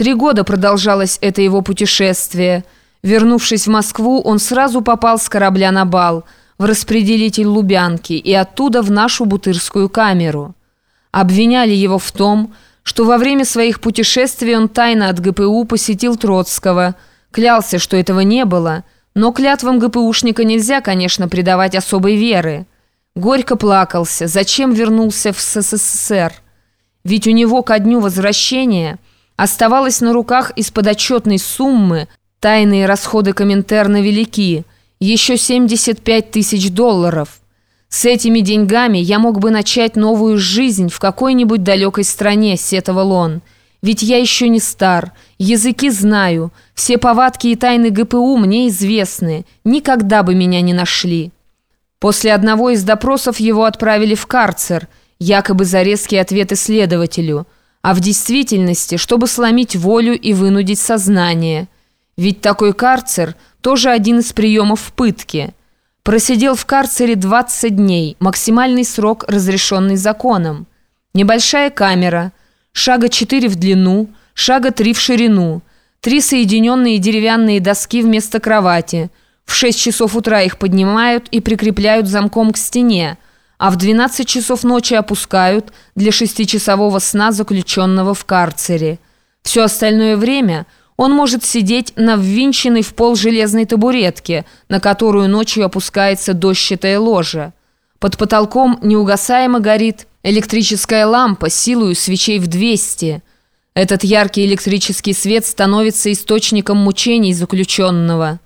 Три года продолжалось это его путешествие. Вернувшись в Москву, он сразу попал с корабля на бал, в распределитель Лубянки и оттуда в нашу бутырскую камеру. Обвиняли его в том, что во время своих путешествий он тайно от ГПУ посетил Троцкого, клялся, что этого не было, но клятвам ГПУшника нельзя, конечно, придавать особой веры. Горько плакался, зачем вернулся в СССР. Ведь у него ко дню возвращения оставалось на руках из подотчетной суммы, тайные расходы Коминтерна велики, еще 75 тысяч долларов. С этими деньгами я мог бы начать новую жизнь в какой-нибудь далекой стране, сетовал он. Ведь я еще не стар, языки знаю, все повадки и тайны ГПУ мне известны, никогда бы меня не нашли. После одного из допросов его отправили в карцер – якобы за резкие ответы следователю, а в действительности, чтобы сломить волю и вынудить сознание. Ведь такой карцер тоже один из приемов пытки. Просидел в карцере 20 дней, максимальный срок, разрешенный законом. Небольшая камера, шага 4 в длину, шага 3 в ширину, три соединенные деревянные доски вместо кровати. В 6 часов утра их поднимают и прикрепляют замком к стене, а в 12 часов ночи опускают для шестичасового сна заключенного в карцере. Все остальное время он может сидеть на ввинченной в пол железной табуретке, на которую ночью опускается дощатая ложа. Под потолком неугасаемо горит электрическая лампа силою свечей в 200. Этот яркий электрический свет становится источником мучений заключенного.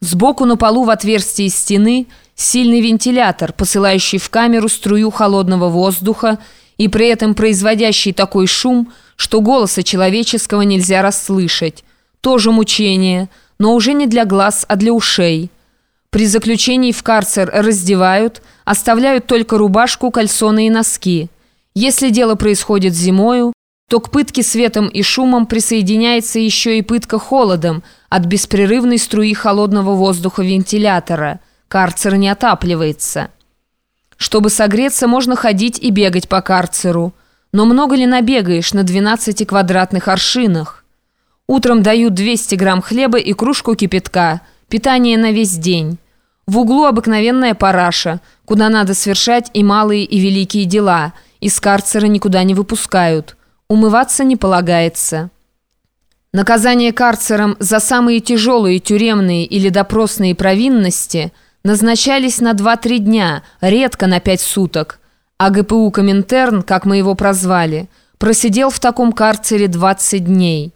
Сбоку на полу в отверстии стены – Сильный вентилятор, посылающий в камеру струю холодного воздуха и при этом производящий такой шум, что голоса человеческого нельзя расслышать. Тоже мучение, но уже не для глаз, а для ушей. При заключении в карцер раздевают, оставляют только рубашку, кальсоны и носки. Если дело происходит зимою, то к пытке светом и шумом присоединяется еще и пытка холодом от беспрерывной струи холодного воздуха вентилятора – Карцер не отапливается. Чтобы согреться, можно ходить и бегать по карцеру. Но много ли набегаешь на 12 квадратных аршинах? Утром дают 200 грамм хлеба и кружку кипятка. Питание на весь день. В углу обыкновенная параша, куда надо совершать и малые, и великие дела. Из карцера никуда не выпускают. Умываться не полагается. Наказание карцером за самые тяжелые тюремные или допросные провинности – назначались на 2-3 дня, редко на 5 суток. А ГПУ Коминтерн, как мы его прозвали, просидел в таком карцере 20 дней.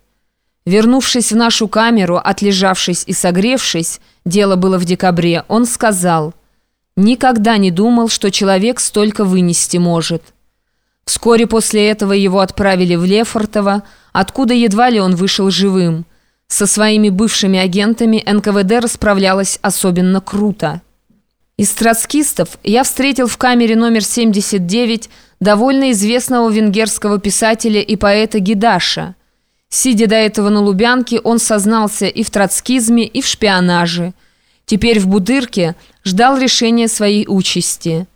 Вернувшись в нашу камеру, отлежавшись и согревшись, дело было в декабре, он сказал, «Никогда не думал, что человек столько вынести может». Вскоре после этого его отправили в Лефортово, откуда едва ли он вышел живым – со своими бывшими агентами НКВД расправлялась особенно круто. Из троцкистов я встретил в камере номер 79 довольно известного венгерского писателя и поэта Гидаша. Сидя до этого на Лубянке, он сознался и в троцкизме, и в шпионаже. Теперь в Будырке ждал решения своей участи.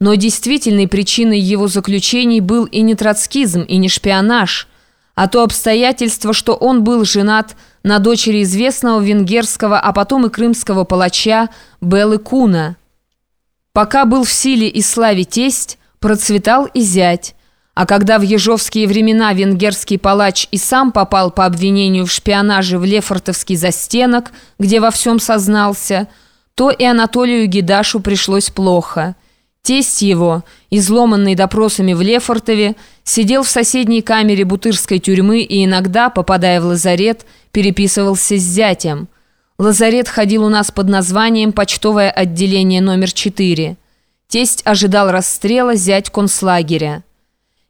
Но действительной причиной его заключений был и не троцкизм, и не шпионаж – а то обстоятельство, что он был женат на дочери известного венгерского, а потом и крымского палача Беллы Куна. Пока был в силе и славе тесть, процветал и зять, а когда в ежовские времена венгерский палач и сам попал по обвинению в шпионаже в Лефортовский застенок, где во всем сознался, то и Анатолию Гидашу пришлось плохо – Тесть его, изломанный допросами в Лефортове, сидел в соседней камере Бутырской тюрьмы и иногда, попадая в лазарет, переписывался с зятем. Лазарет ходил у нас под названием «Почтовое отделение номер 4». Тесть ожидал расстрела, зять концлагеря.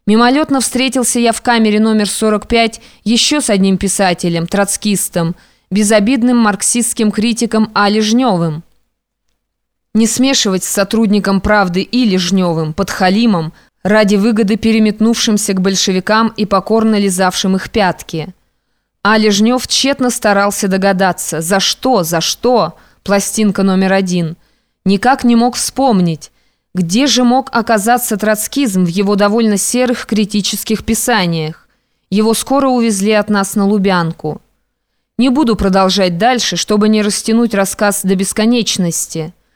Мимолетно встретился я в камере номер 45 еще с одним писателем, троцкистом, безобидным марксистским критиком Али Жневым. Не смешивать с сотрудником «Правды» и Лежневым, подхалимом, ради выгоды переметнувшимся к большевикам и покорно лизавшим их пятки. А Лежнев тщетно старался догадаться, за что, за что, пластинка номер один. Никак не мог вспомнить, где же мог оказаться троцкизм в его довольно серых критических писаниях. Его скоро увезли от нас на Лубянку. Не буду продолжать дальше, чтобы не растянуть рассказ до бесконечности –